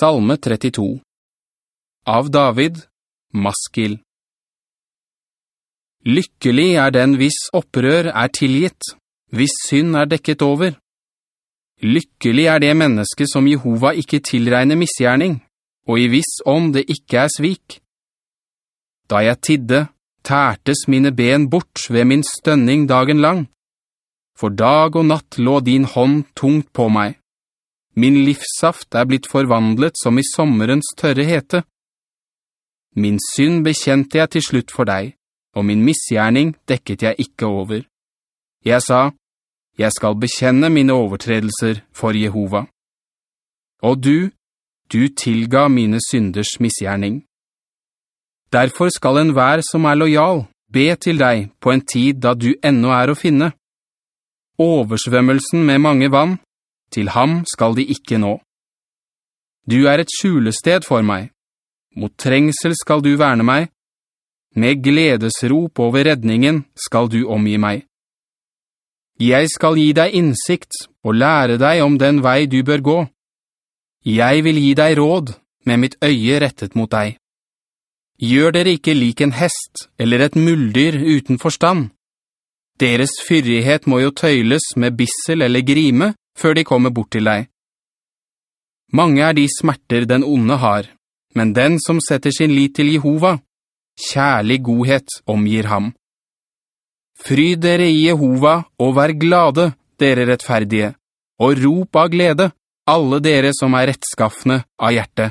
Salme 32 Av David, Maskil Lykkelig er den hvis opprør er tilgitt, hvis synd er dekket over. Lykkelig er det menneske som Jehova ikke tilregner misgjerning, og i viss om det ikke er svik. Da jeg tidde, tærtes mine ben bort ved min stønning dagen lang. For dag og natt lå din hånd tungt på meg. Min livssaft er blitt forvandlet som i sommerens tørre hete. Min synd bekjente jeg til slutt for deg, og min misgjerning dekket jeg ikke over. Jeg sa, jeg skal bekjenne mine overtredelser for Jehova. Og du, du tilga mine synders misgjerning. Derfor skal en vær som er lojal be til deg på en tid da du ennå er å finne. Oversvømmelsen med mange vann, til ham skal de ikke nå. Du er et skjulested for meg. Mot trengsel skal du verne meg. Med gledesrop over redningen skal du omgi meg. Jeg skal gi deg innsikt og lære deg om den vei du bør gå. Jeg vil gi deg råd med mitt øye rettet mot deg. Gjør dere ikke lik en hest eller et muldyr uten forstand. Deres fyrighet må jo tøyles med bissel eller grime, før de kommer bort til deg. Mange er de smerter den onde har, men den som setter sin lit til Jehova, kjærlig godhet omgir ham. Fry dere i Jehova og vær glade, dere rettferdige, og rop av glede, alle dere som er rettskaffende av hjerte.